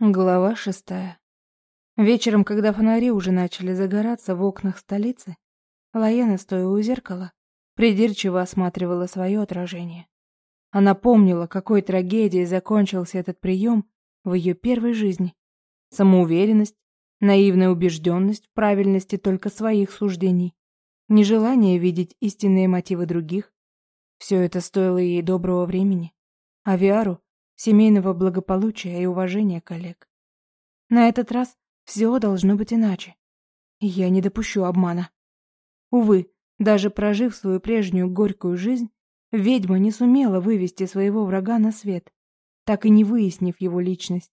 Глава шестая. Вечером, когда фонари уже начали загораться в окнах столицы, Лаена, стоя у зеркала, придирчиво осматривала свое отражение. Она помнила, какой трагедией закончился этот прием в ее первой жизни. Самоуверенность, наивная убежденность в правильности только своих суждений, нежелание видеть истинные мотивы других. Все это стоило ей доброго времени. А Виару семейного благополучия и уважения коллег. На этот раз все должно быть иначе. Я не допущу обмана. Увы, даже прожив свою прежнюю горькую жизнь, ведьма не сумела вывести своего врага на свет, так и не выяснив его личность.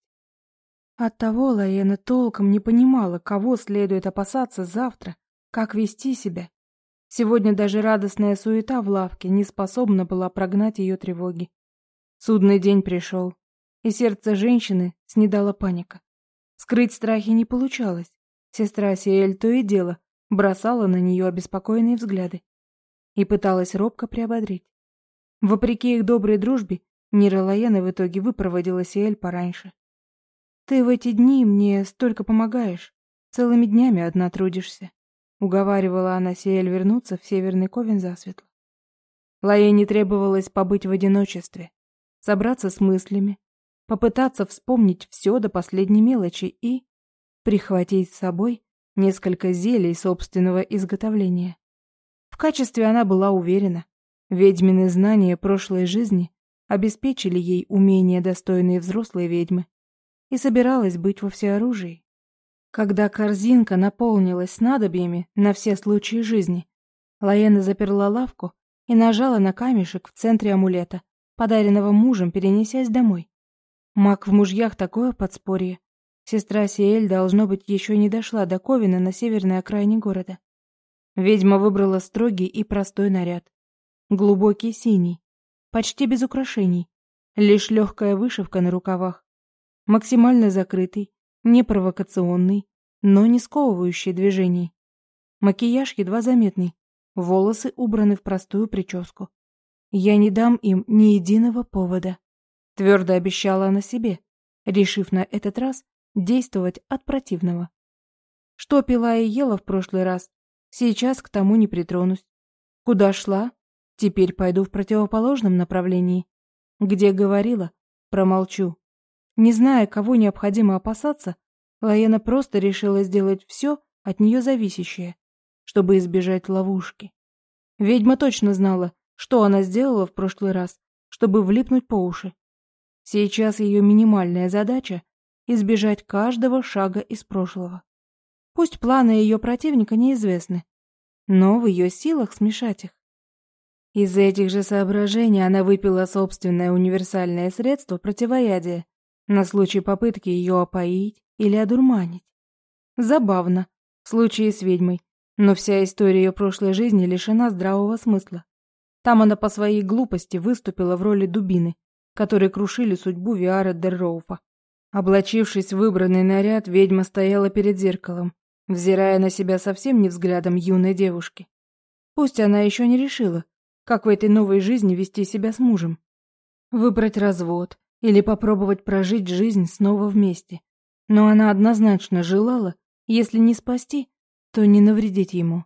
Оттого Лаена толком не понимала, кого следует опасаться завтра, как вести себя. Сегодня даже радостная суета в лавке не способна была прогнать ее тревоги. Судный день пришел, и сердце женщины снедала паника. Скрыть страхи не получалось. Сестра Сиэль то и дело бросала на нее обеспокоенные взгляды и пыталась робко приободрить. Вопреки их доброй дружбе, Нира Лаена в итоге выпроводила Сиэль пораньше. «Ты в эти дни мне столько помогаешь, целыми днями одна трудишься», уговаривала она Сиэль вернуться в Северный Ковен засветло. Лаэне требовалось побыть в одиночестве, собраться с мыслями, попытаться вспомнить все до последней мелочи и прихватить с собой несколько зелий собственного изготовления. В качестве она была уверена. Ведьмины знания прошлой жизни обеспечили ей умения, достойные взрослой ведьмы, и собиралась быть во всеоружии. Когда корзинка наполнилась снадобьями на все случаи жизни, Лаена заперла лавку и нажала на камешек в центре амулета, подаренного мужем, перенесясь домой. Маг в мужьях такое подспорье. Сестра Сиэль, должно быть, еще не дошла до Ковина на северной окраине города. Ведьма выбрала строгий и простой наряд. Глубокий синий, почти без украшений, лишь легкая вышивка на рукавах. Максимально закрытый, непровокационный, но не сковывающий движений. Макияж едва заметный, волосы убраны в простую прическу. Я не дам им ни единого повода. Твердо обещала она себе, решив на этот раз действовать от противного. Что пила и ела в прошлый раз, сейчас к тому не притронусь. Куда шла, теперь пойду в противоположном направлении. Где говорила, промолчу. Не зная, кого необходимо опасаться, Лаена просто решила сделать все от нее зависящее, чтобы избежать ловушки. Ведьма точно знала, что она сделала в прошлый раз, чтобы влипнуть по уши. Сейчас ее минимальная задача — избежать каждого шага из прошлого. Пусть планы ее противника неизвестны, но в ее силах смешать их. Из этих же соображений она выпила собственное универсальное средство противоядия на случай попытки ее опоить или одурманить. Забавно, в случае с ведьмой, но вся история ее прошлой жизни лишена здравого смысла. Там она по своей глупости выступила в роли дубины, которые крушили судьбу Виара Дерроуфа. Облачившись в выбранный наряд, ведьма стояла перед зеркалом, взирая на себя совсем не взглядом юной девушки. Пусть она еще не решила, как в этой новой жизни вести себя с мужем. Выбрать развод или попробовать прожить жизнь снова вместе. Но она однозначно желала, если не спасти, то не навредить ему.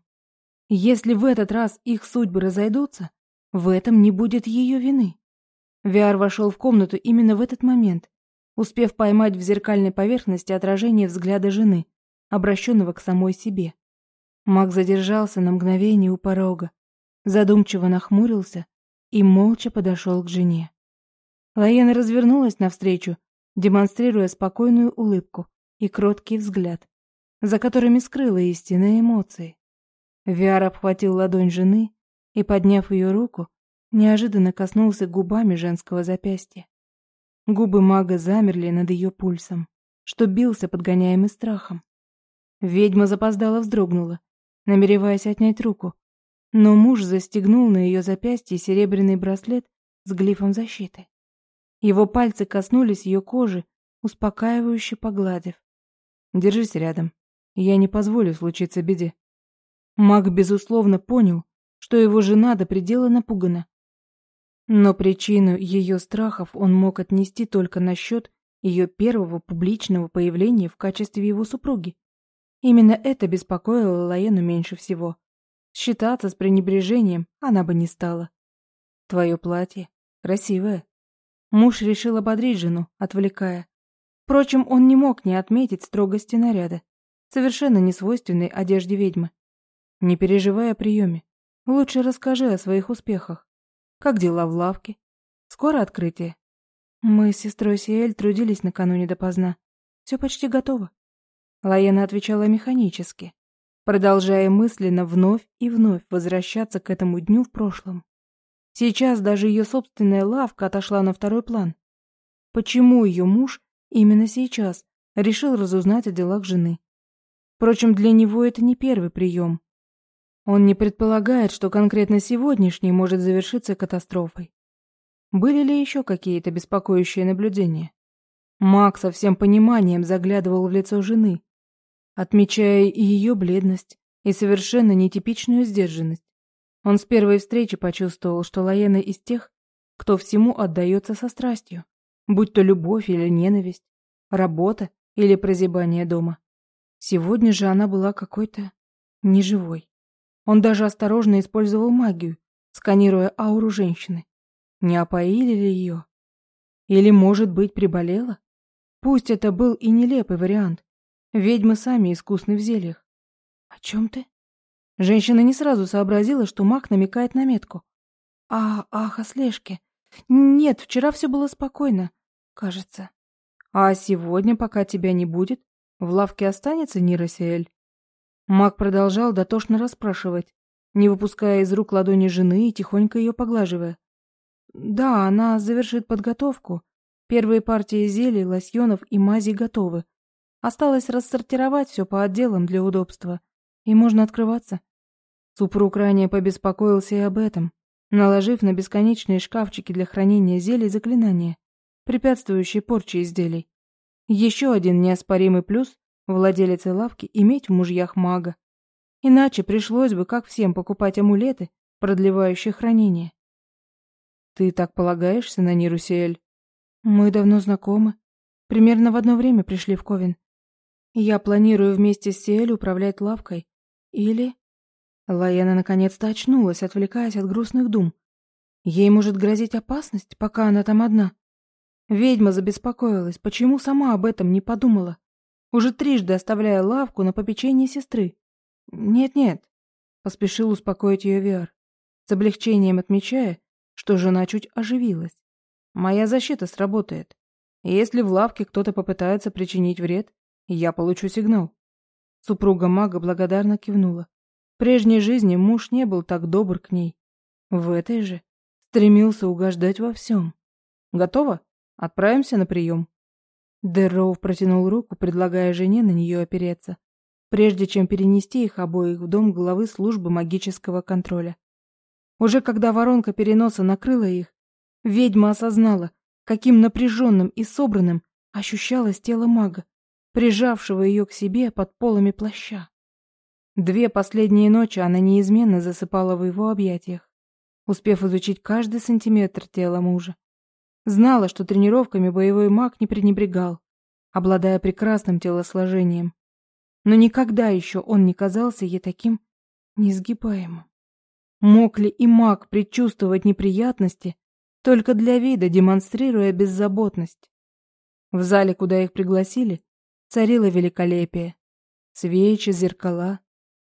Если в этот раз их судьбы разойдутся, в этом не будет ее вины. Виар вошел в комнату именно в этот момент, успев поймать в зеркальной поверхности отражение взгляда жены, обращенного к самой себе. Маг задержался на мгновение у порога, задумчиво нахмурился и молча подошел к жене. Лаена развернулась навстречу, демонстрируя спокойную улыбку и кроткий взгляд, за которыми скрыла истинные эмоции. Виар обхватил ладонь жены и, подняв ее руку, неожиданно коснулся губами женского запястья. Губы мага замерли над ее пульсом, что бился подгоняемый страхом. Ведьма запоздала вздрогнула, намереваясь отнять руку, но муж застегнул на ее запястье серебряный браслет с глифом защиты. Его пальцы коснулись ее кожи, успокаивающе погладив. «Держись рядом. Я не позволю случиться беде». Маг, безусловно, понял, что его жена до предела напугана. Но причину ее страхов он мог отнести только на счет ее первого публичного появления в качестве его супруги. Именно это беспокоило Лаену меньше всего. Считаться с пренебрежением она бы не стала. Твое платье красивое. Муж решил ободрить жену, отвлекая. Впрочем, он не мог не отметить строгости наряда, совершенно несвойственной одежде ведьмы. Не переживай о приеме. Лучше расскажи о своих успехах. Как дела в лавке? Скоро открытие. Мы с сестрой Сиэль трудились накануне допоздна. Все почти готово. Лаена отвечала механически, продолжая мысленно вновь и вновь возвращаться к этому дню в прошлом. Сейчас даже ее собственная лавка отошла на второй план. Почему ее муж именно сейчас решил разузнать о делах жены? Впрочем, для него это не первый прием. Он не предполагает, что конкретно сегодняшний может завершиться катастрофой. Были ли еще какие-то беспокоящие наблюдения? Мак со всем пониманием заглядывал в лицо жены, отмечая и ее бледность, и совершенно нетипичную сдержанность. Он с первой встречи почувствовал, что Лаена из тех, кто всему отдается со страстью, будь то любовь или ненависть, работа или прозябание дома. Сегодня же она была какой-то неживой. Он даже осторожно использовал магию, сканируя ауру женщины. Не опоили ли ее? Или, может быть, приболела? Пусть это был и нелепый вариант. Ведьмы сами искусны в зельях. О чем ты? Женщина не сразу сообразила, что маг намекает на метку. А, ах, о слежке. Нет, вчера все было спокойно, кажется. А сегодня, пока тебя не будет, в лавке останется Ниросиэль? Маг продолжал дотошно расспрашивать, не выпуская из рук ладони жены и тихонько ее поглаживая. Да, она завершит подготовку. Первые партии зелий, лосьонов и мази готовы. Осталось рассортировать все по отделам для удобства. И можно открываться. Супруг ранее побеспокоился и об этом, наложив на бесконечные шкафчики для хранения зелий заклинания, препятствующие порче изделий. Еще один неоспоримый плюс владелицы лавки иметь в мужьях мага. Иначе пришлось бы, как всем, покупать амулеты, продлевающие хранение. Ты так полагаешься на Ниру Сиэль? Мы давно знакомы. Примерно в одно время пришли в Ковен. Я планирую вместе с Сиэль управлять лавкой. Или... Лаяна наконец-то очнулась, отвлекаясь от грустных дум. Ей может грозить опасность, пока она там одна. Ведьма забеспокоилась, почему сама об этом не подумала, уже трижды оставляя лавку на попечение сестры. «Нет-нет», — поспешил успокоить ее Виар, с облегчением отмечая, что жена чуть оживилась. Моя защита сработает. если в лавке кто-то попытается причинить вред, я получу сигнал. Супруга мага благодарно кивнула. В прежней жизни муж не был так добр к ней. В этой же стремился угождать во всем. Готово? Отправимся на прием. Дерроув протянул руку, предлагая жене на нее опереться, прежде чем перенести их обоих в дом главы службы магического контроля. Уже когда воронка переноса накрыла их, ведьма осознала, каким напряженным и собранным ощущалось тело мага, прижавшего ее к себе под полами плаща. Две последние ночи она неизменно засыпала в его объятиях, успев изучить каждый сантиметр тела мужа. Знала, что тренировками боевой маг не пренебрегал, обладая прекрасным телосложением. Но никогда еще он не казался ей таким несгибаемым. Мог ли и маг предчувствовать неприятности, только для вида демонстрируя беззаботность? В зале, куда их пригласили, царило великолепие. Свечи, зеркала,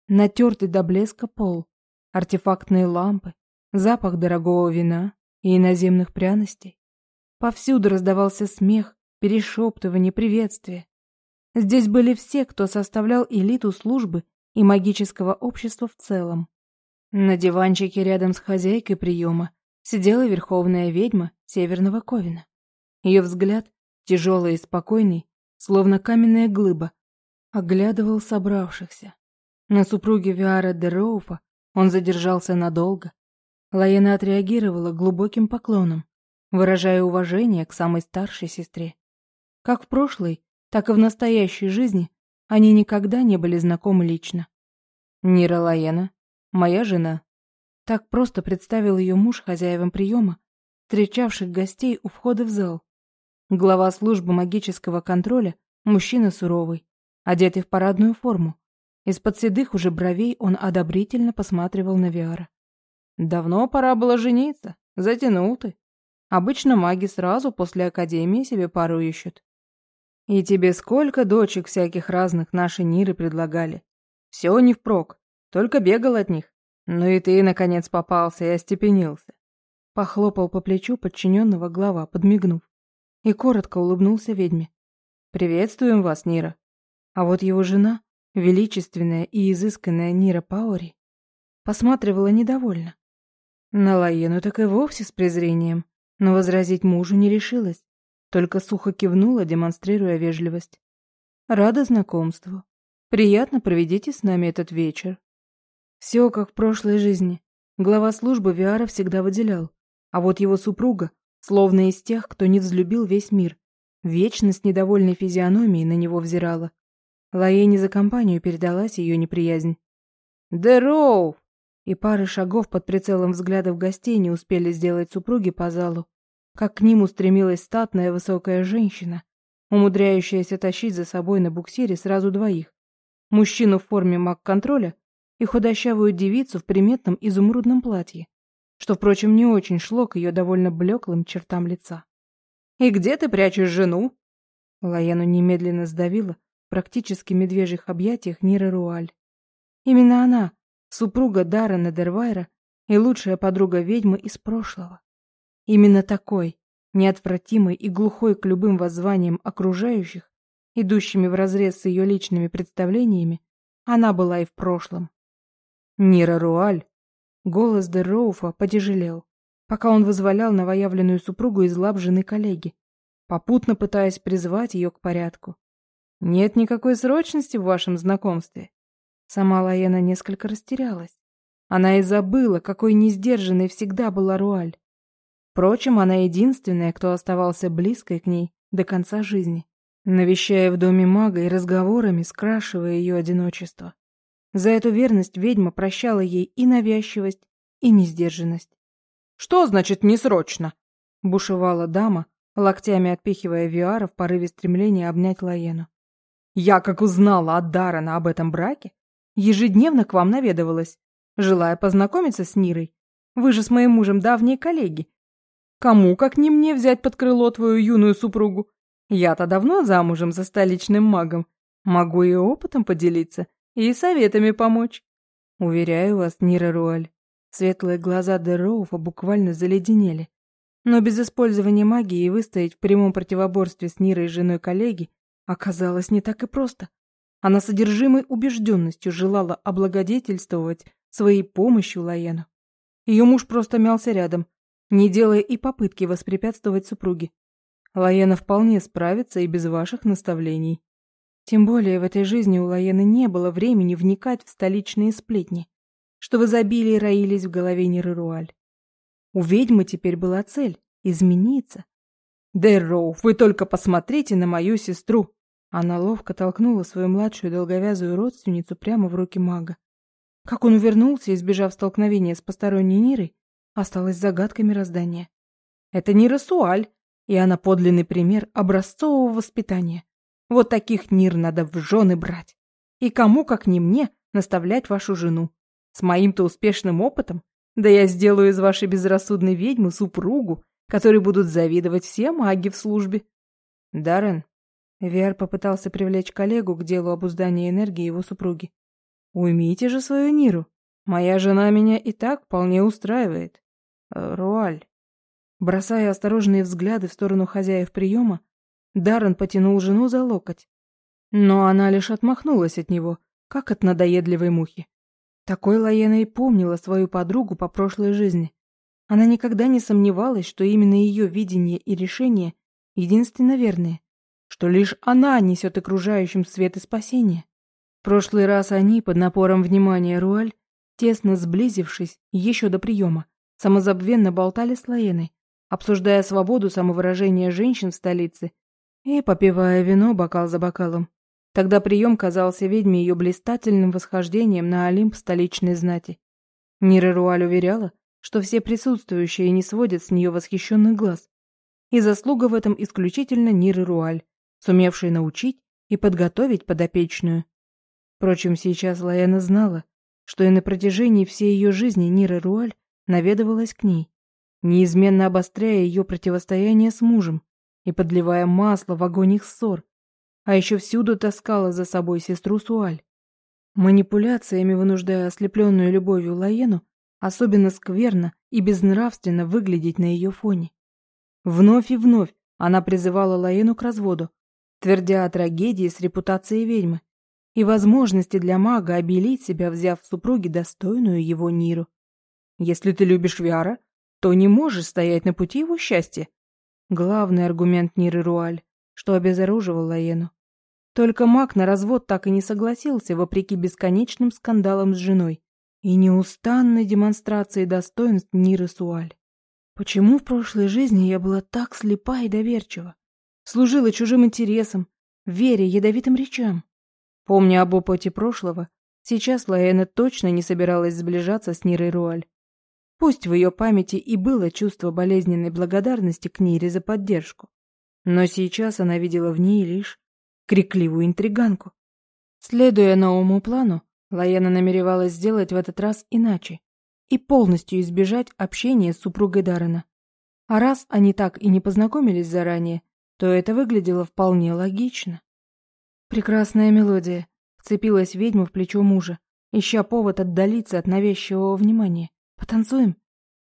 натертый до блеска пол, артефактные лампы, запах дорогого вина и иноземных пряностей. Повсюду раздавался смех, перешептывание, приветствие. Здесь были все, кто составлял элиту службы и магического общества в целом. На диванчике рядом с хозяйкой приема сидела верховная ведьма Северного Ковина. Ее взгляд, тяжелый и спокойный, словно каменная глыба, оглядывал собравшихся. На супруге Виара де Роуфа он задержался надолго. Лаена отреагировала глубоким поклоном, выражая уважение к самой старшей сестре. Как в прошлой, так и в настоящей жизни они никогда не были знакомы лично. Нира Лаена Моя жена. Так просто представил ее муж хозяевам приема, встречавших гостей у входа в зал. Глава службы магического контроля, мужчина суровый, одетый в парадную форму. Из-под седых уже бровей он одобрительно посматривал на Виара. «Давно пора было жениться. Затянул ты. Обычно маги сразу после академии себе пару ищут. И тебе сколько дочек всяких разных наши Ниры предлагали. Все не впрок, только бегал от них. Ну и ты, наконец, попался и остепенился. Похлопал по плечу подчиненного глава, подмигнув. И коротко улыбнулся ведьме. «Приветствуем вас, Нира». А вот его жена, величественная и изысканная Нира Паури, посматривала недовольно. На Лаену так и вовсе с презрением, но возразить мужу не решилась, только сухо кивнула, демонстрируя вежливость. «Рада знакомству. Приятно проведите с нами этот вечер». Все как в прошлой жизни. Глава службы Виара всегда выделял. А вот его супруга, словно из тех, кто не взлюбил весь мир, вечно с недовольной физиономией на него взирала. Лаэне за компанию передалась ее неприязнь. «Дэрроу!» И пары шагов под прицелом взглядов гостей не успели сделать супруги по залу, как к ним устремилась статная высокая женщина, умудряющаяся тащить за собой на буксире сразу двоих. Мужчину в форме маг-контроля и худощавую девицу в приметном изумрудном платье что, впрочем, не очень шло к ее довольно блеклым чертам лица. «И где ты прячешь жену?» Лаяну немедленно сдавила в практически медвежьих объятиях Нира Руаль. Именно она, супруга Даррена Дервайра и лучшая подруга ведьмы из прошлого. Именно такой, неотвратимой и глухой к любым воззваниям окружающих, идущими вразрез с ее личными представлениями, она была и в прошлом. Нира Руаль Голос Дерроуфа потяжелел, пока он вызволял новоявленную супругу из лап жены коллеги, попутно пытаясь призвать ее к порядку. «Нет никакой срочности в вашем знакомстве». Сама Лаена несколько растерялась. Она и забыла, какой несдержанной всегда была Руаль. Впрочем, она единственная, кто оставался близкой к ней до конца жизни, навещая в доме мага и разговорами скрашивая ее одиночество. За эту верность ведьма прощала ей и навязчивость, и несдержанность. «Что значит «не срочно»?» — бушевала дама, локтями отпихивая Виара в порыве стремления обнять Лаену. «Я, как узнала от Дарана об этом браке, ежедневно к вам наведывалась, желая познакомиться с Нирой. Вы же с моим мужем давние коллеги. Кому, как не мне, взять под крыло твою юную супругу? Я-то давно замужем за столичным магом. Могу и опытом поделиться и советами помочь. Уверяю вас, Нира Руаль, светлые глаза Дероуфа буквально заледенели. Но без использования магии выстоять в прямом противоборстве с Нирой женой коллеги оказалось не так и просто. Она содержимой убежденностью желала облагодетельствовать своей помощью Лаену. Ее муж просто мялся рядом, не делая и попытки воспрепятствовать супруге. Лаена вполне справится и без ваших наставлений. Тем более в этой жизни у Лаены не было времени вникать в столичные сплетни, что в изобилии роились в голове Нерыруаль. У ведьмы теперь была цель — измениться. «Дэрроу, вы только посмотрите на мою сестру!» Она ловко толкнула свою младшую долговязую родственницу прямо в руки мага. Как он увернулся, избежав столкновения с посторонней Нирой, осталось загадкой мироздания. Это Нира Суаль, и она подлинный пример образцового воспитания. Вот таких Нир надо в жены брать. И кому, как не мне, наставлять вашу жену. С моим-то успешным опытом, да я сделаю из вашей безрассудной ведьмы супругу, которой будут завидовать все маги в службе. Даррен, Вер попытался привлечь коллегу к делу обуздания энергии его супруги. Уймите же свою Ниру. Моя жена меня и так вполне устраивает. Э, Руаль. Бросая осторожные взгляды в сторону хозяев приема, Даррен потянул жену за локоть. Но она лишь отмахнулась от него, как от надоедливой мухи. Такой Лаена и помнила свою подругу по прошлой жизни. Она никогда не сомневалась, что именно ее видение и решение единственно верные, что лишь она несет окружающим свет и спасение. В прошлый раз они, под напором внимания Руаль, тесно сблизившись еще до приема, самозабвенно болтали с Лаеной, обсуждая свободу самовыражения женщин в столице и попивая вино бокал за бокалом. Тогда прием казался ведьме ее блистательным восхождением на Олимп столичной знати. Нира Руаль уверяла, что все присутствующие не сводят с нее восхищенных глаз. и заслуга в этом исключительно Ниры Руаль, сумевшей научить и подготовить подопечную. Впрочем, сейчас Лаяна знала, что и на протяжении всей ее жизни Нира Руаль наведывалась к ней, неизменно обостряя ее противостояние с мужем и подливая масло в огонь их ссор, а еще всюду таскала за собой сестру Суаль. Манипуляциями вынуждая ослепленную любовью Лаену особенно скверно и безнравственно выглядеть на ее фоне. Вновь и вновь она призывала Лаену к разводу, твердя о трагедии с репутацией ведьмы и возможности для мага обелить себя, взяв в супруги достойную его Ниру. Если ты любишь Виара, то не можешь стоять на пути его счастья. Главный аргумент Ниры Руаль, что обезоруживал Лаену. Только маг на развод так и не согласился, вопреки бесконечным скандалам с женой и неустанной демонстрации достоинств Ниры Суаль. Почему в прошлой жизни я была так слепа и доверчива? Служила чужим интересам, вере ядовитым речам. Помня об опыте прошлого, сейчас Лаэна точно не собиралась сближаться с Нирой Руаль. Пусть в ее памяти и было чувство болезненной благодарности к Нире за поддержку, но сейчас она видела в ней лишь крикливую интриганку. Следуя новому плану, Лаена намеревалась сделать в этот раз иначе и полностью избежать общения с супругой Даррена. А раз они так и не познакомились заранее, то это выглядело вполне логично. Прекрасная мелодия. Вцепилась ведьма в плечо мужа, ища повод отдалиться от навязчивого внимания. Потанцуем?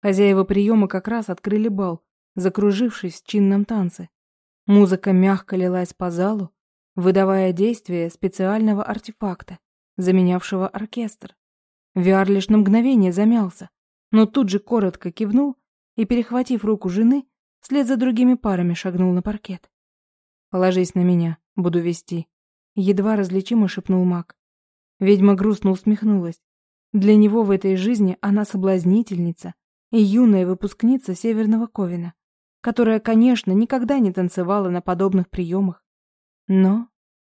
Хозяева приема как раз открыли бал, закружившись в чинном танце. Музыка мягко лилась по залу, выдавая действие специального артефакта, заменявшего оркестр. Виар лишь на мгновение замялся, но тут же коротко кивнул и, перехватив руку жены, вслед за другими парами шагнул на паркет. «Положись на меня, буду вести», — едва различимо шепнул маг. Ведьма грустно усмехнулась. Для него в этой жизни она соблазнительница и юная выпускница Северного Ковина, которая, конечно, никогда не танцевала на подобных приемах, но,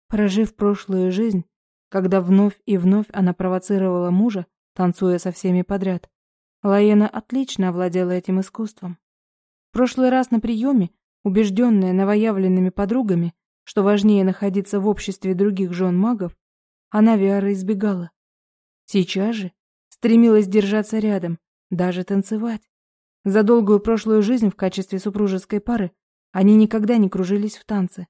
прожив прошлую жизнь, когда вновь и вновь она провоцировала мужа, танцуя со всеми подряд, Лаена отлично овладела этим искусством. В прошлый раз на приеме, убежденная новоявленными подругами, что важнее находиться в обществе других жен магов, она Виара избегала. Сейчас же стремилась держаться рядом, даже танцевать. За долгую прошлую жизнь в качестве супружеской пары они никогда не кружились в танце.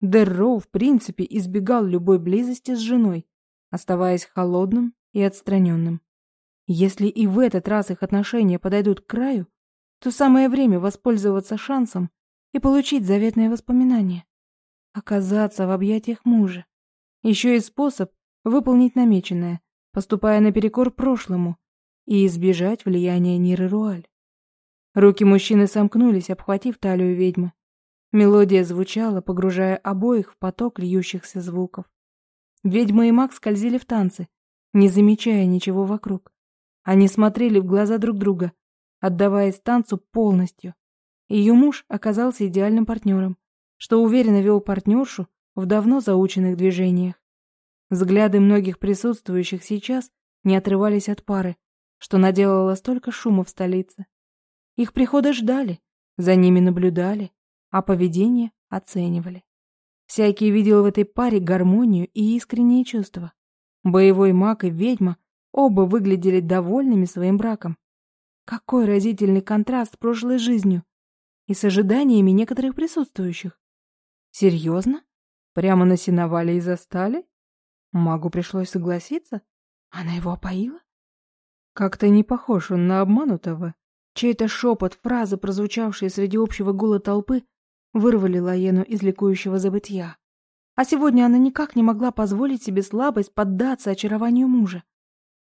Дерроу в принципе избегал любой близости с женой, оставаясь холодным и отстраненным. Если и в этот раз их отношения подойдут к краю, то самое время воспользоваться шансом и получить заветное воспоминание. Оказаться в объятиях мужа. Еще и способ выполнить намеченное, поступая наперекор прошлому, и избежать влияния Ниры Руаль. Руки мужчины сомкнулись, обхватив талию ведьмы. Мелодия звучала, погружая обоих в поток льющихся звуков. Ведьма и маг скользили в танцы, не замечая ничего вокруг. Они смотрели в глаза друг друга, отдаваясь танцу полностью. Ее муж оказался идеальным партнером, что уверенно вел партнершу в давно заученных движениях. Взгляды многих присутствующих сейчас не отрывались от пары, что наделало столько шума в столице. Их прихода ждали, за ними наблюдали, а поведение оценивали. Всякий видел в этой паре гармонию и искренние чувства. Боевой маг и ведьма оба выглядели довольными своим браком. Какой разительный контраст с прошлой жизнью и с ожиданиями некоторых присутствующих. Серьезно? Прямо на сеновале и застали? Магу пришлось согласиться? Она его опоила? Как-то не похож он на обманутого. Чей-то шепот, фразы, прозвучавшие среди общего гула толпы, вырвали Лаену из ликующего забытья. А сегодня она никак не могла позволить себе слабость поддаться очарованию мужа.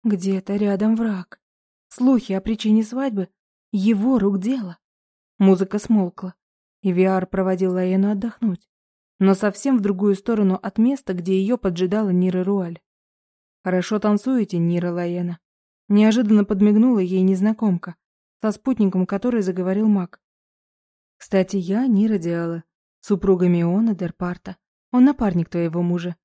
Где-то рядом враг. Слухи о причине свадьбы — его рук дело. Музыка смолкла, и Виар проводил Лаену отдохнуть, но совсем в другую сторону от места, где ее поджидала Нира Руаль. «Хорошо танцуете, Нира Лаена», — неожиданно подмигнула ей незнакомка, со спутником которой заговорил маг. Кстати, я Нира Диала, супруга Миона Дерпарта. Он напарник твоего мужа.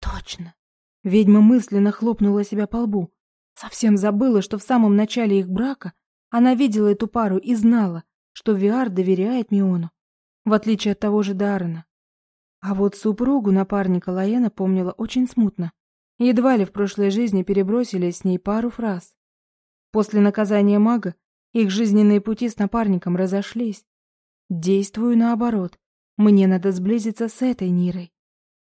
Точно. Ведьма мысленно хлопнула себя по лбу. Совсем забыла, что в самом начале их брака она видела эту пару и знала, что Виар доверяет Миону, в отличие от того же Даррена. А вот супругу напарника Лаена помнила очень смутно. Едва ли в прошлой жизни перебросили с ней пару фраз. После наказания мага их жизненные пути с напарником разошлись. Действую наоборот. Мне надо сблизиться с этой Нирой.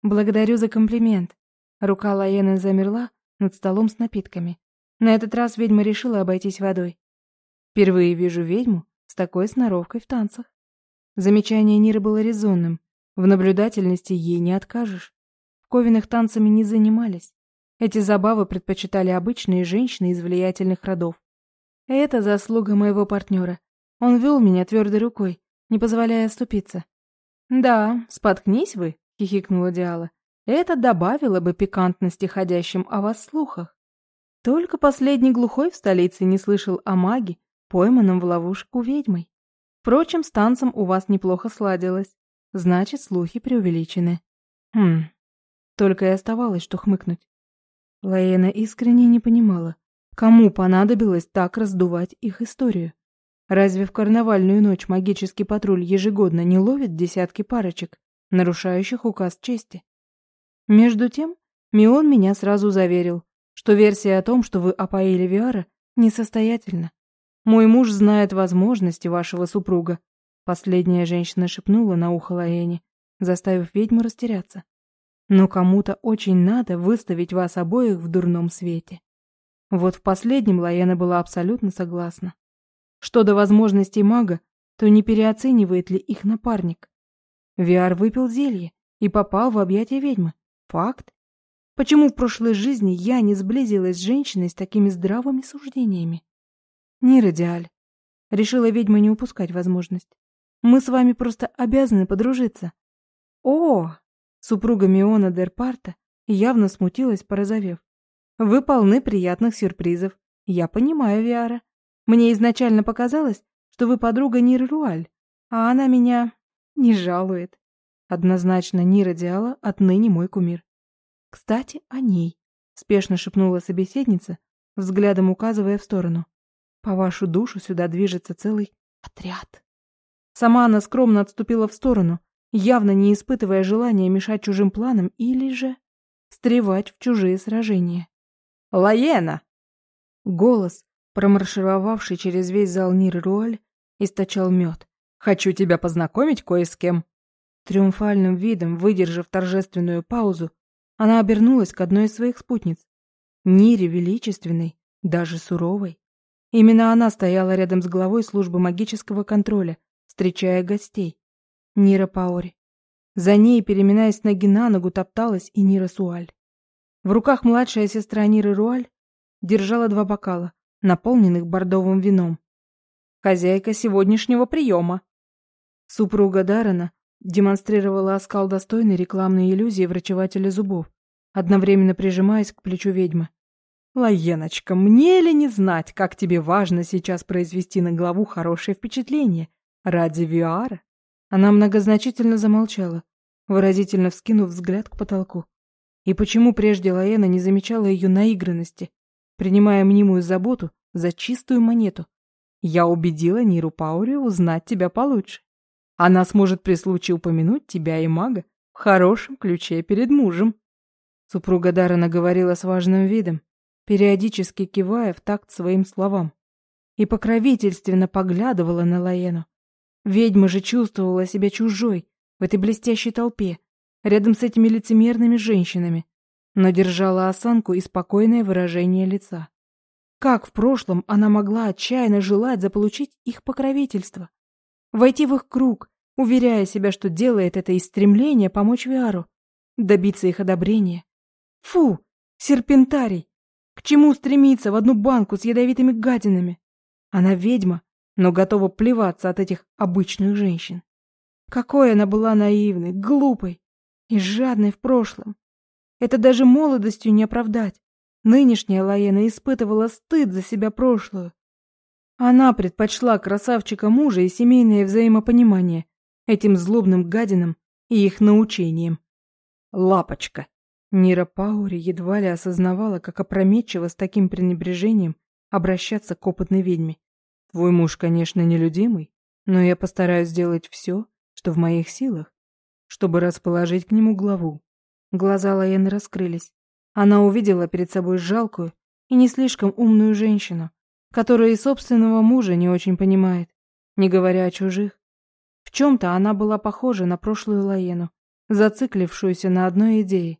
Благодарю за комплимент. Рука Лаены замерла над столом с напитками. На этот раз ведьма решила обойтись водой. Впервые вижу ведьму с такой сноровкой в танцах. Замечание Ниры было резонным. В наблюдательности ей не откажешь. В Ковинах танцами не занимались. Эти забавы предпочитали обычные женщины из влиятельных родов. Это заслуга моего партнера. Он вел меня твердой рукой, не позволяя оступиться. «Да, споткнись вы», — хихикнула Диала. «Это добавило бы пикантности ходящим о вас слухах. Только последний глухой в столице не слышал о маге, пойманном в ловушку ведьмой. Впрочем, с танцем у вас неплохо сладилось. Значит, слухи преувеличены. Хм. Только и оставалось, что хмыкнуть. Лаэна искренне не понимала, кому понадобилось так раздувать их историю. Разве в карнавальную ночь магический патруль ежегодно не ловит десятки парочек, нарушающих указ чести? Между тем, Мион меня сразу заверил, что версия о том, что вы опоили Виара, несостоятельна. Мой муж знает возможности вашего супруга Последняя женщина шепнула на ухо Лаэне, заставив ведьму растеряться. Но кому-то очень надо выставить вас обоих в дурном свете. Вот в последнем Лаэна была абсолютно согласна. Что до возможностей мага, то не переоценивает ли их напарник? Виар выпил зелье и попал в объятия ведьмы. Факт. Почему в прошлой жизни я не сблизилась с женщиной с такими здравыми суждениями? Не радиаль. Решила ведьма не упускать возможность. Мы с вами просто обязаны подружиться. О! Супруга Миона Дерпарта явно смутилась, порозовев. Вы полны приятных сюрпризов. Я понимаю, Виара. Мне изначально показалось, что вы подруга Ниры Руаль, а она меня не жалует. Однозначно Нира Диала отныне мой кумир. Кстати, о ней, спешно шепнула собеседница, взглядом указывая в сторону. По вашу душу сюда движется целый отряд. Сама она скромно отступила в сторону, явно не испытывая желания мешать чужим планам или же встревать в чужие сражения. «Лаена!» Голос, промаршировавший через весь зал Нир Руаль, источал мед. «Хочу тебя познакомить кое с кем». Триумфальным видом, выдержав торжественную паузу, она обернулась к одной из своих спутниц. Нире величественной, даже суровой. Именно она стояла рядом с главой службы магического контроля, встречая гостей. Нира Паори. За ней, переминаясь ноги на ногу, топталась и Нира Суаль. В руках младшая сестра Ниры Руаль держала два бокала, наполненных бордовым вином. Хозяйка сегодняшнего приема. Супруга Даррена демонстрировала оскал достойной рекламной иллюзии врачевателя зубов, одновременно прижимаясь к плечу ведьмы. «Лаеночка, мне ли не знать, как тебе важно сейчас произвести на главу хорошее впечатление, Ради Виара? Она многозначительно замолчала, выразительно вскинув взгляд к потолку. И почему прежде Лаэна не замечала ее наигранности, принимая мнимую заботу за чистую монету? Я убедила Ниру Паури узнать тебя получше. Она сможет при случае упомянуть тебя и мага в хорошем ключе перед мужем. Супруга Даррена говорила с важным видом, периодически кивая в такт своим словам, и покровительственно поглядывала на Лаэну. Ведьма же чувствовала себя чужой в этой блестящей толпе, рядом с этими лицемерными женщинами, но держала осанку и спокойное выражение лица. Как в прошлом она могла отчаянно желать заполучить их покровительство? Войти в их круг, уверяя себя, что делает это из стремления помочь Виару, добиться их одобрения. Фу, серпентарий! К чему стремиться в одну банку с ядовитыми гадинами? Она ведьма, но готова плеваться от этих обычных женщин. Какой она была наивной, глупой и жадной в прошлом. Это даже молодостью не оправдать. Нынешняя Лаена испытывала стыд за себя прошлую. Она предпочла красавчика мужа и семейное взаимопонимание этим злобным гадинам и их научением. Лапочка. Нира Паури едва ли осознавала, как опрометчиво с таким пренебрежением обращаться к опытной ведьме. Твой муж, конечно, нелюдимый, но я постараюсь сделать все, что в моих силах, чтобы расположить к нему главу. Глаза Лаены раскрылись. Она увидела перед собой жалкую и не слишком умную женщину, которая и собственного мужа не очень понимает, не говоря о чужих. В чем-то она была похожа на прошлую Лаену, зациклившуюся на одной идее.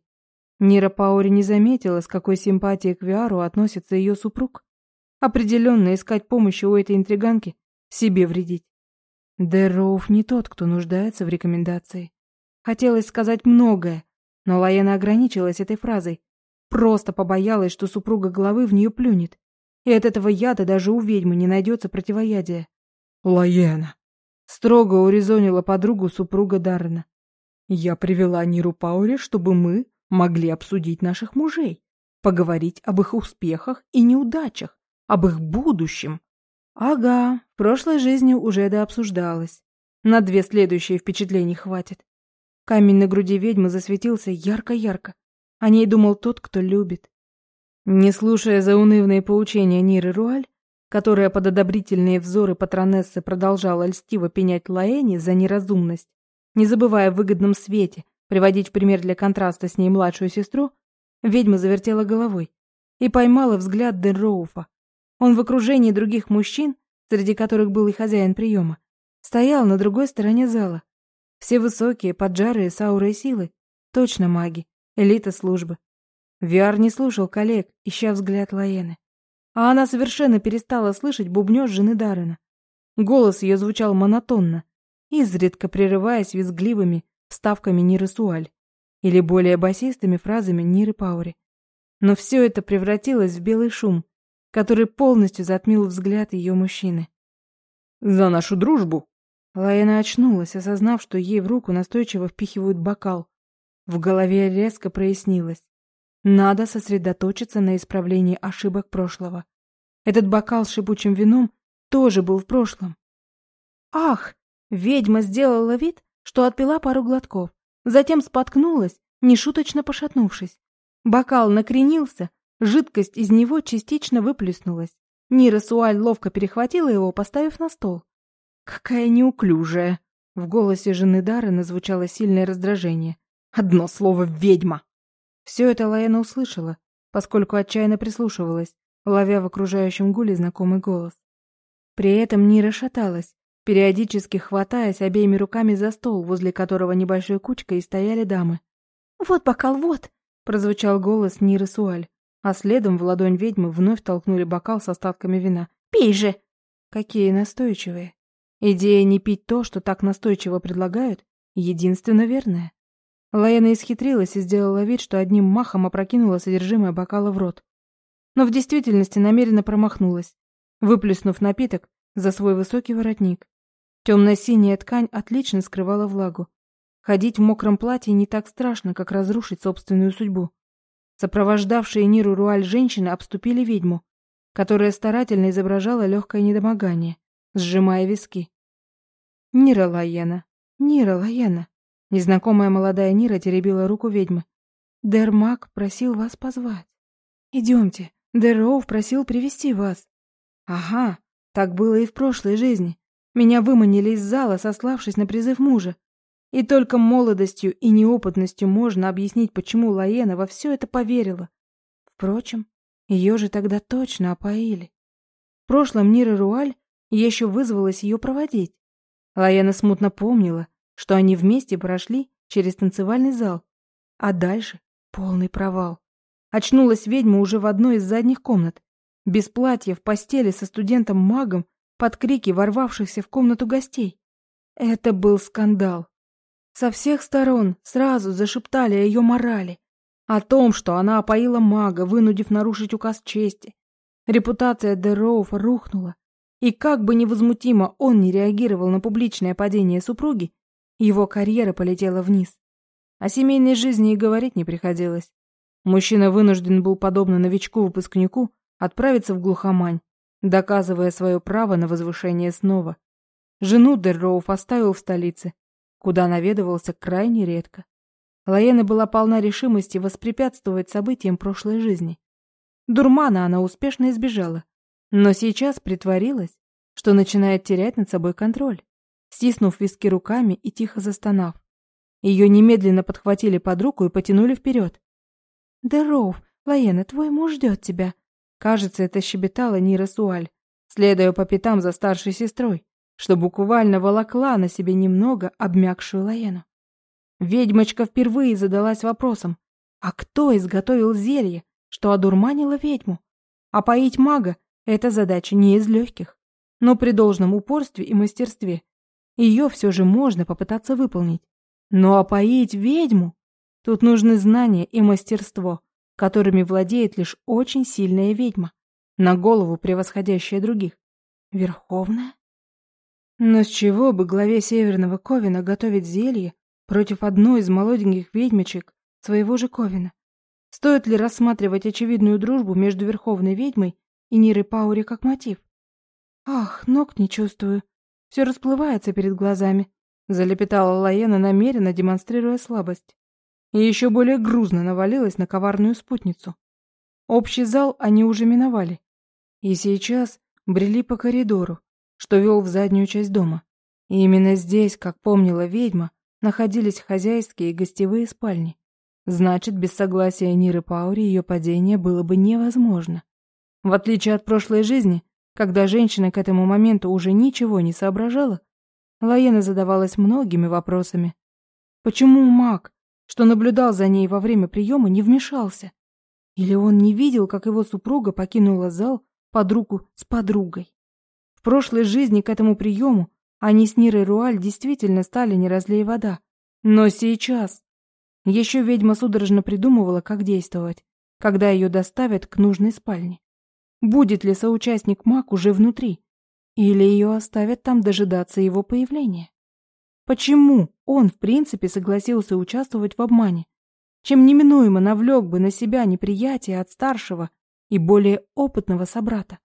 Нира Паури не заметила, с какой симпатией к Виару относится ее супруг. Определенно искать помощи у этой интриганки — себе вредить. Дэрроуф не тот, кто нуждается в рекомендации. Хотелось сказать многое, но Лаена ограничилась этой фразой. Просто побоялась, что супруга главы в нее плюнет. И от этого яда даже у ведьмы не найдется противоядия. «Лаена!» — строго урезонила подругу супруга Даррена. «Я привела Ниру Паури, чтобы мы могли обсудить наших мужей, поговорить об их успехах и неудачах, об их будущем. Ага, в прошлой жизни уже это обсуждалось. На две следующие впечатления хватит. Камень на груди ведьмы засветился ярко-ярко. О ней думал тот, кто любит. Не слушая заунывные поучения Ниры Руаль, которая под одобрительные взоры патронессы продолжала льстиво пенять Лаэни за неразумность, не забывая в выгодном свете приводить в пример для контраста с ней младшую сестру, ведьма завертела головой и поймала взгляд Денроуфа. Он в окружении других мужчин, среди которых был и хозяин приема, стоял на другой стороне зала. Все высокие, поджарые, с аурой силы. Точно маги, элита службы. Виар не слушал коллег, ища взгляд Лаены. А она совершенно перестала слышать бубнёж жены Даррена. Голос ее звучал монотонно, изредка прерываясь визгливыми вставками Ниры Суаль или более басистыми фразами Ниры Паури. Но все это превратилось в белый шум, который полностью затмил взгляд ее мужчины. «За нашу дружбу!» Лаэна очнулась, осознав, что ей в руку настойчиво впихивают бокал. В голове резко прояснилось. Надо сосредоточиться на исправлении ошибок прошлого. Этот бокал с шипучим вином тоже был в прошлом. Ах! Ведьма сделала вид, что отпила пару глотков, затем споткнулась, нешуточно пошатнувшись. Бокал накренился, жидкость из него частично выплеснулась. Нира Суаль ловко перехватила его, поставив на стол. «Какая неуклюжая!» В голосе жены Дары звучало сильное раздражение. «Одно слово «ведьма». Все это Лаэна услышала, поскольку отчаянно прислушивалась, ловя в окружающем гуле знакомый голос. При этом Нира шаталась, периодически хватаясь обеими руками за стол, возле которого небольшой кучкой и стояли дамы. «Вот бокал, вот!» — прозвучал голос Ниры Суаль, а следом в ладонь ведьмы вновь толкнули бокал с остатками вина. «Пей же!» Какие настойчивые. Идея не пить то, что так настойчиво предлагают, единственно верная. Лаэна исхитрилась и сделала вид, что одним махом опрокинула содержимое бокала в рот. Но в действительности намеренно промахнулась, выплеснув напиток за свой высокий воротник. Темно-синяя ткань отлично скрывала влагу. Ходить в мокром платье не так страшно, как разрушить собственную судьбу. Сопровождавшие Ниру Руаль женщины обступили ведьму, которая старательно изображала легкое недомогание, сжимая виски. «Нира Лаена! Нира Лаена!» Незнакомая молодая Нира теребила руку ведьмы. «Дермак просил вас позвать. Идемте, Дерроув просил привести вас». «Ага, так было и в прошлой жизни. Меня выманили из зала, сославшись на призыв мужа. И только молодостью и неопытностью можно объяснить, почему Лаена во все это поверила. Впрочем, ее же тогда точно опоили. В прошлом Нира Руаль еще вызвалась ее проводить. Лаена смутно помнила, что они вместе прошли через танцевальный зал, а дальше полный провал. Очнулась ведьма уже в одной из задних комнат, без платья, в постели со студентом-магом, под крики ворвавшихся в комнату гостей. Это был скандал. Со всех сторон сразу зашептали о ее морали, о том, что она опоила мага, вынудив нарушить указ чести. Репутация Дероуфа рухнула, и как бы невозмутимо он не реагировал на публичное падение супруги, его карьера полетела вниз. О семейной жизни и говорить не приходилось. Мужчина вынужден был, подобно новичку-выпускнику, отправиться в глухомань, доказывая свое право на возвышение снова. Жену Дерроуф оставил в столице, куда наведывался крайне редко. Лаена была полна решимости воспрепятствовать событиям прошлой жизни. Дурмана она успешно избежала, но сейчас притворилась, что начинает терять над собой контроль. Стиснув виски руками и тихо застонав. Ее немедленно подхватили под руку и потянули вперед. «Дэров, Лаена, твой муж ждет тебя!» Кажется, это щебетала Нира Суаль, следуя по пятам за старшей сестрой, что буквально волокла на себе немного обмякшую Лаену. Ведьмочка впервые задалась вопросом, а кто изготовил зелье, что одурманило ведьму? А поить мага — это задача не из легких. Но при должном упорстве и мастерстве ее все же можно попытаться выполнить. Но опоить ведьму? Тут нужны знания и мастерство, которыми владеет лишь очень сильная ведьма, на голову превосходящая других. Верховная? Но с чего бы главе Северного Ковина готовить зелье против одной из молоденьких ведьмочек своего же Ковина? Стоит ли рассматривать очевидную дружбу между Верховной ведьмой и Нирой Паури как мотив? Ах, ног не чувствую. Все расплывается перед глазами. Залепетала Лаена, намеренно демонстрируя слабость. И еще более грузно навалилась на коварную спутницу. Общий зал они уже миновали. И сейчас брели по коридору, что вел в заднюю часть дома. И именно здесь, как помнила ведьма, находились хозяйские и гостевые спальни. Значит, без согласия Ниры Паури ее падение было бы невозможно. В отличие от прошлой жизни, когда женщина к этому моменту уже ничего не соображала, Лаена задавалась многими вопросами. Почему маг, что наблюдал за ней во время приема, не вмешался? Или он не видел, как его супруга покинула зал под руку с подругой? В прошлой жизни к этому приему они с Нирой Руаль действительно стали не разлей вода. Но сейчас... Еще ведьма судорожно придумывала, как действовать, когда ее доставят к нужной спальне. Будет ли соучастник маг уже внутри? Или ее оставят там дожидаться его появления? Почему он, в принципе, согласился участвовать в обмане? Чем неминуемо навлек бы на себя неприятие от старшего и более опытного собрата?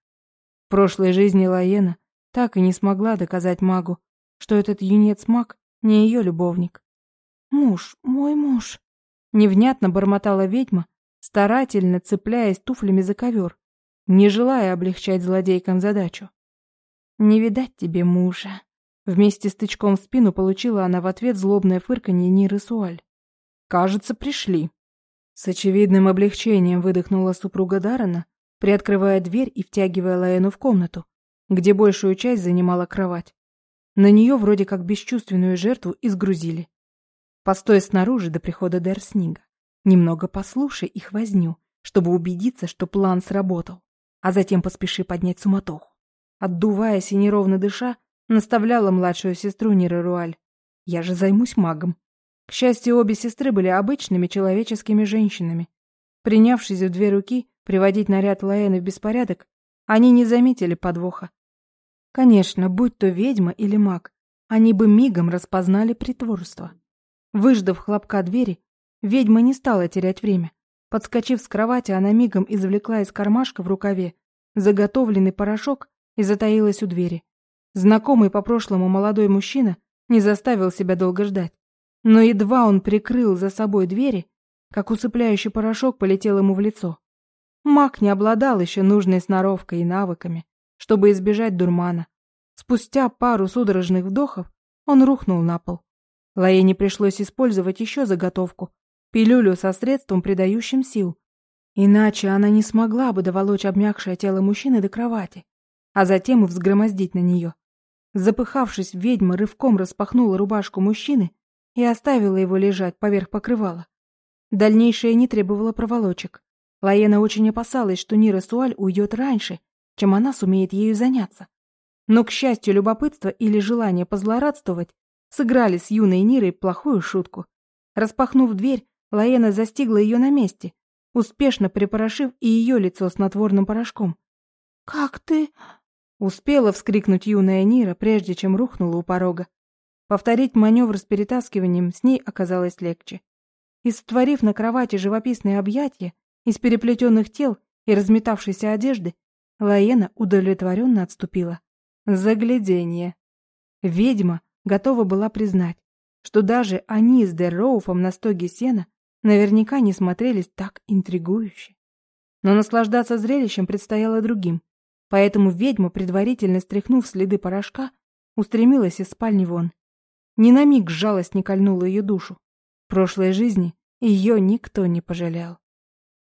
В прошлой жизни Лаена так и не смогла доказать магу, что этот юнец-маг не ее любовник. «Муж, мой муж», — невнятно бормотала ведьма, старательно цепляясь туфлями за ковер, не желая облегчать злодейкам задачу. «Не видать тебе мужа». Вместе с тычком в спину получила она в ответ злобное фырканье Ниры Суаль. «Кажется, пришли». С очевидным облегчением выдохнула супруга Дарана, приоткрывая дверь и втягивая Лаэну в комнату, где большую часть занимала кровать. На нее вроде как бесчувственную жертву изгрузили. Постой снаружи до прихода Дерснига. Немного послушай их возню, чтобы убедиться, что план сработал, а затем поспеши поднять суматоху отдуваясь и неровно дыша, наставляла младшую сестру Нира Руаль. «Я же займусь магом». К счастью, обе сестры были обычными человеческими женщинами. Принявшись в две руки приводить наряд Лаэны в беспорядок, они не заметили подвоха. Конечно, будь то ведьма или маг, они бы мигом распознали притворство. Выждав хлопка двери, ведьма не стала терять время. Подскочив с кровати, она мигом извлекла из кармашка в рукаве заготовленный порошок и затаилась у двери. Знакомый по прошлому молодой мужчина не заставил себя долго ждать. Но едва он прикрыл за собой двери, как усыпляющий порошок полетел ему в лицо. Маг не обладал еще нужной сноровкой и навыками, чтобы избежать дурмана. Спустя пару судорожных вдохов он рухнул на пол. Лаэне пришлось использовать еще заготовку, пилюлю со средством, придающим сил. Иначе она не смогла бы доволочь обмякшее тело мужчины до кровати а затем и взгромоздить на нее. Запыхавшись, ведьма рывком распахнула рубашку мужчины и оставила его лежать поверх покрывала. Дальнейшее не требовало проволочек. Лаена очень опасалась, что Нира Суаль уйдет раньше, чем она сумеет ею заняться. Но, к счастью, любопытство или желание позлорадствовать сыграли с юной Нирой плохую шутку. Распахнув дверь, Лаена застигла ее на месте, успешно припорошив и ее лицо снотворным порошком. «Как ты...» Успела вскрикнуть юная Нира, прежде чем рухнула у порога. Повторить маневр с перетаскиванием с ней оказалось легче. И сотворив на кровати живописные объятия из переплетенных тел и разметавшейся одежды, Лаена удовлетворенно отступила. Загляденье. Ведьма готова была признать, что даже они с Дерроуфом на стоге сена наверняка не смотрелись так интригующе. Но наслаждаться зрелищем предстояло другим. Поэтому ведьма, предварительно стряхнув следы порошка, устремилась из спальни вон. Ни на миг жалость не кольнула ее душу. В прошлой жизни ее никто не пожалел.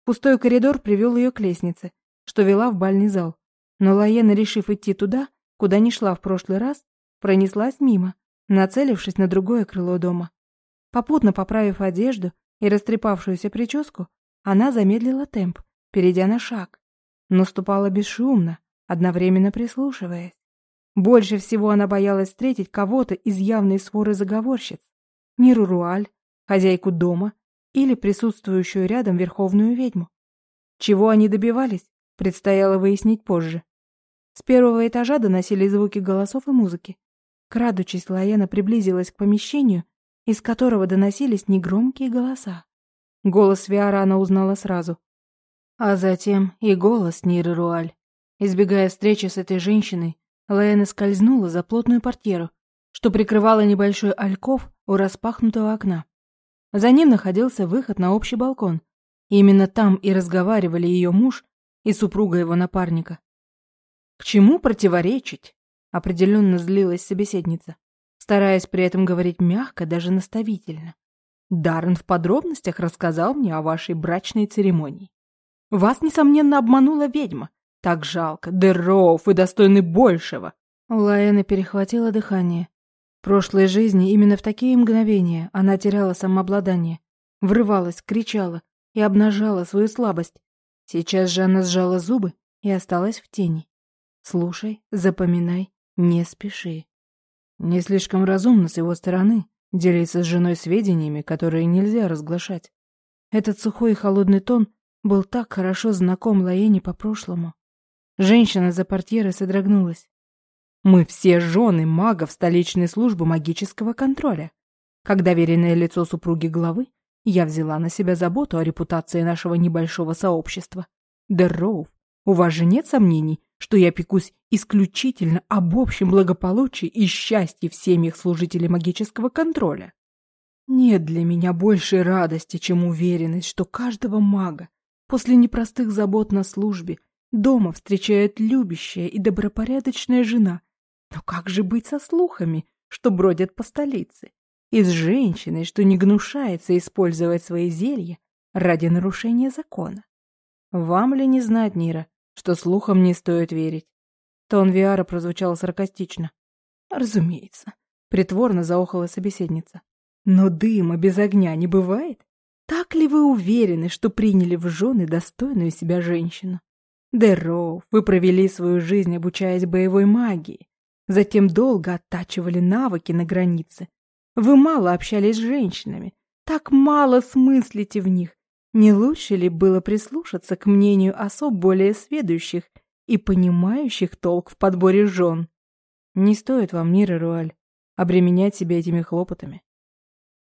Пустой коридор привел ее к лестнице, что вела в бальный зал. Но Лаена, решив идти туда, куда не шла в прошлый раз, пронеслась мимо, нацелившись на другое крыло дома. Попутно поправив одежду и растрепавшуюся прическу, она замедлила темп, перейдя на шаг. Но ступала бесшумно, одновременно прислушиваясь. Больше всего она боялась встретить кого-то из явной своры заговорщиц. Ниру Руаль, хозяйку дома или присутствующую рядом верховную ведьму. Чего они добивались, предстояло выяснить позже. С первого этажа доносились звуки голосов и музыки. Крадучись, Лаена приблизилась к помещению, из которого доносились негромкие голоса. Голос Виара она узнала сразу. А затем и голос Ниры Руаль. Избегая встречи с этой женщиной, Лаэна скользнула за плотную портьеру, что прикрывала небольшой альков у распахнутого окна. За ним находился выход на общий балкон. И именно там и разговаривали ее муж и супруга его напарника. К чему противоречить? Определенно злилась собеседница, стараясь при этом говорить мягко, даже наставительно. Даррен в подробностях рассказал мне о вашей брачной церемонии. Вас, несомненно, обманула ведьма, так жалко. Деров, вы достойны большего. У Лаэны перехватило дыхание. В прошлой жизни именно в такие мгновения она теряла самообладание, врывалась, кричала и обнажала свою слабость. Сейчас же она сжала зубы и осталась в тени. Слушай, запоминай, не спеши. Не слишком разумно с его стороны делиться с женой сведениями, которые нельзя разглашать. Этот сухой и холодный тон был так хорошо знаком Лаэне по прошлому. Женщина за портьерой содрогнулась. «Мы все жены магов столичной службы магического контроля. Как доверенное лицо супруги главы, я взяла на себя заботу о репутации нашего небольшого сообщества. Дерроув, у вас же нет сомнений, что я пекусь исключительно об общем благополучии и счастье в семьях служителей магического контроля. Нет для меня большей радости, чем уверенность, что каждого мага после непростых забот на службе Дома встречает любящая и добропорядочная жена. Но как же быть со слухами, что бродят по столице? И с женщиной, что не гнушается использовать свои зелья ради нарушения закона? Вам ли не знать, Нира, что слухам не стоит верить? Тон Виара прозвучал саркастично. Разумеется. Притворно заохала собеседница. Но дыма без огня не бывает? Так ли вы уверены, что приняли в жены достойную себя женщину? Деров, вы провели свою жизнь, обучаясь боевой магии. Затем долго оттачивали навыки на границе. Вы мало общались с женщинами, так мало смыслите в них. Не лучше ли было прислушаться к мнению особ более сведущих и понимающих толк в подборе жен? Не стоит вам, Нира Руаль, обременять себя этими хлопотами.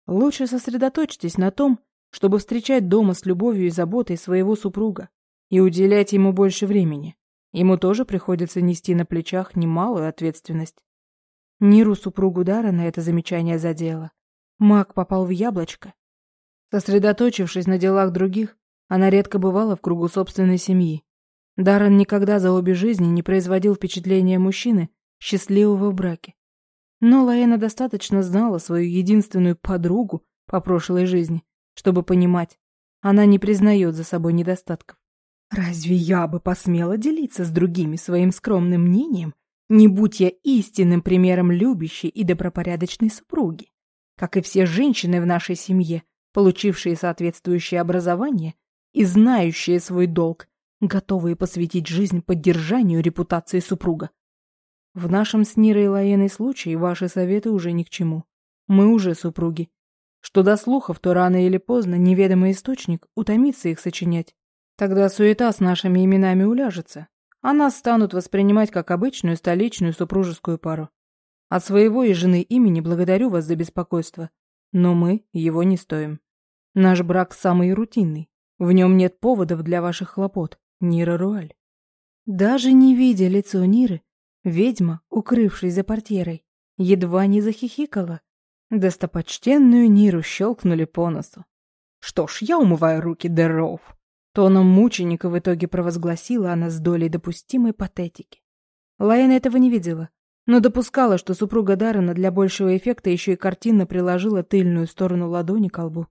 Лучше сосредоточьтесь на том, чтобы встречать дома с любовью и заботой своего супруга и уделять ему больше времени. Ему тоже приходится нести на плечах немалую ответственность. Ниру супругу Дара на это замечание задело. Маг попал в яблочко. Сосредоточившись на делах других, она редко бывала в кругу собственной семьи. Даррен никогда за обе жизни не производил впечатления мужчины, счастливого в браке. Но Лаэна достаточно знала свою единственную подругу по прошлой жизни, чтобы понимать, она не признает за собой недостатков. Разве я бы посмела делиться с другими своим скромным мнением, не будь я истинным примером любящей и добропорядочной супруги? Как и все женщины в нашей семье, получившие соответствующее образование и знающие свой долг, готовые посвятить жизнь поддержанию репутации супруга. В нашем с Нирой Лаеной случае ваши советы уже ни к чему. Мы уже супруги. Что до слухов, то рано или поздно неведомый источник утомится их сочинять. Тогда суета с нашими именами уляжется, а нас станут воспринимать как обычную столичную супружескую пару. От своего и жены имени благодарю вас за беспокойство, но мы его не стоим. Наш брак самый рутинный, в нем нет поводов для ваших хлопот, Нира Руаль. Даже не видя лицо Ниры, ведьма, укрывшись за портьерой, едва не захихикала. Достопочтенную Ниру щелкнули по носу. Что ж, я умываю руки, Дерроуф. Тоном мученика в итоге провозгласила она с долей допустимой патетики. Лайна этого не видела, но допускала, что супруга Даррена для большего эффекта еще и картинно приложила тыльную сторону ладони к лбу.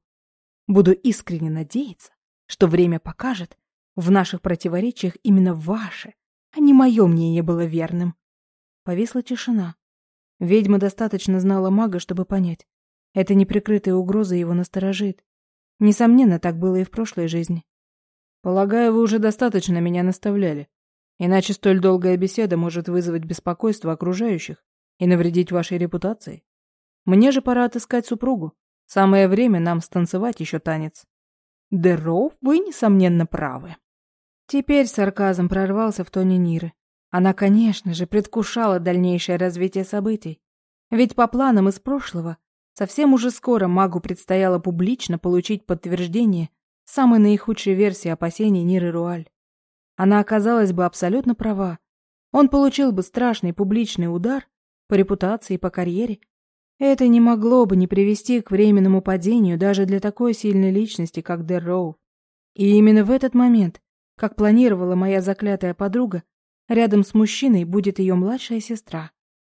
Буду искренне надеяться, что время покажет, в наших противоречиях именно ваше, а не мое мнение было верным. Повисла тишина. Ведьма достаточно знала мага, чтобы понять. Эта неприкрытая угроза его насторожит. Несомненно, так было и в прошлой жизни. Полагаю, вы уже достаточно меня наставляли. Иначе столь долгая беседа может вызвать беспокойство окружающих и навредить вашей репутации. Мне же пора отыскать супругу. Самое время нам станцевать еще танец. Деров, вы, несомненно, правы. Теперь сарказм прорвался в тоне Ниры. Она, конечно же, предвкушала дальнейшее развитие событий. Ведь по планам из прошлого, совсем уже скоро магу предстояло публично получить подтверждение самой наихудшей версии опасений Ниры Руаль. Она оказалась бы абсолютно права. Он получил бы страшный публичный удар по репутации и по карьере. Это не могло бы не привести к временному падению даже для такой сильной личности, как Дерроу. И именно в этот момент, как планировала моя заклятая подруга, рядом с мужчиной будет ее младшая сестра,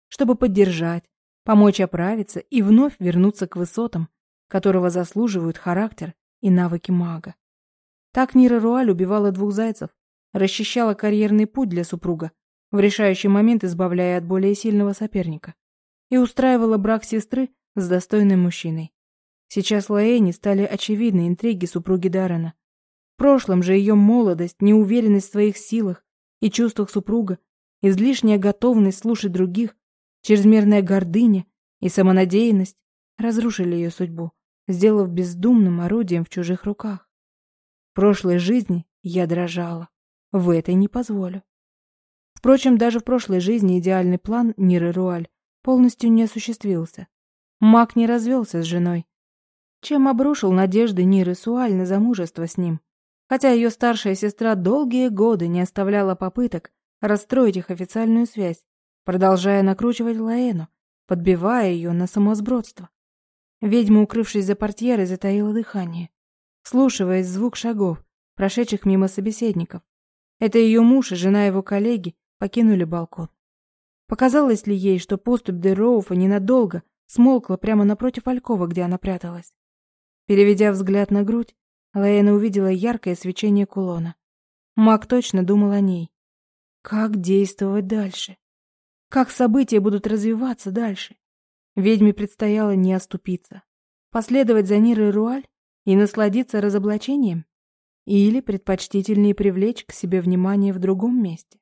чтобы поддержать, помочь оправиться и вновь вернуться к высотам, которого заслуживают характер и навыки мага. Так Нира Руаль убивала двух зайцев, расчищала карьерный путь для супруга, в решающий момент избавляя от более сильного соперника, и устраивала брак сестры с достойным мужчиной. Сейчас Лаэни стали очевидны интриги супруги Даррена. В прошлом же ее молодость, неуверенность в своих силах и чувствах супруга, излишняя готовность слушать других, чрезмерная гордыня и самонадеянность разрушили ее судьбу, сделав бездумным орудием в чужих руках. В прошлой жизни я дрожала. В этой не позволю. Впрочем, даже в прошлой жизни идеальный план Ниры Руаль полностью не осуществился. Маг не развелся с женой, чем обрушил надежды Ниры Суаль на замужество с ним, хотя ее старшая сестра долгие годы не оставляла попыток расстроить их официальную связь, продолжая накручивать Лаэну, подбивая ее на самосбродство. Ведьма, укрывшись за портьерой, затаила дыхание, слушаясь звук шагов, прошедших мимо собеседников. Это ее муж и жена его коллеги покинули балкон. Показалось ли ей, что поступь Дероуфа ненадолго смолкла прямо напротив Алькова, где она пряталась? Переведя взгляд на грудь, Лаэна увидела яркое свечение кулона. Маг точно думал о ней. Как действовать дальше? Как события будут развиваться дальше? Ведьме предстояло не оступиться. Последовать за Нирой Руаль и насладиться разоблачением? Или предпочтительнее привлечь к себе внимание в другом месте.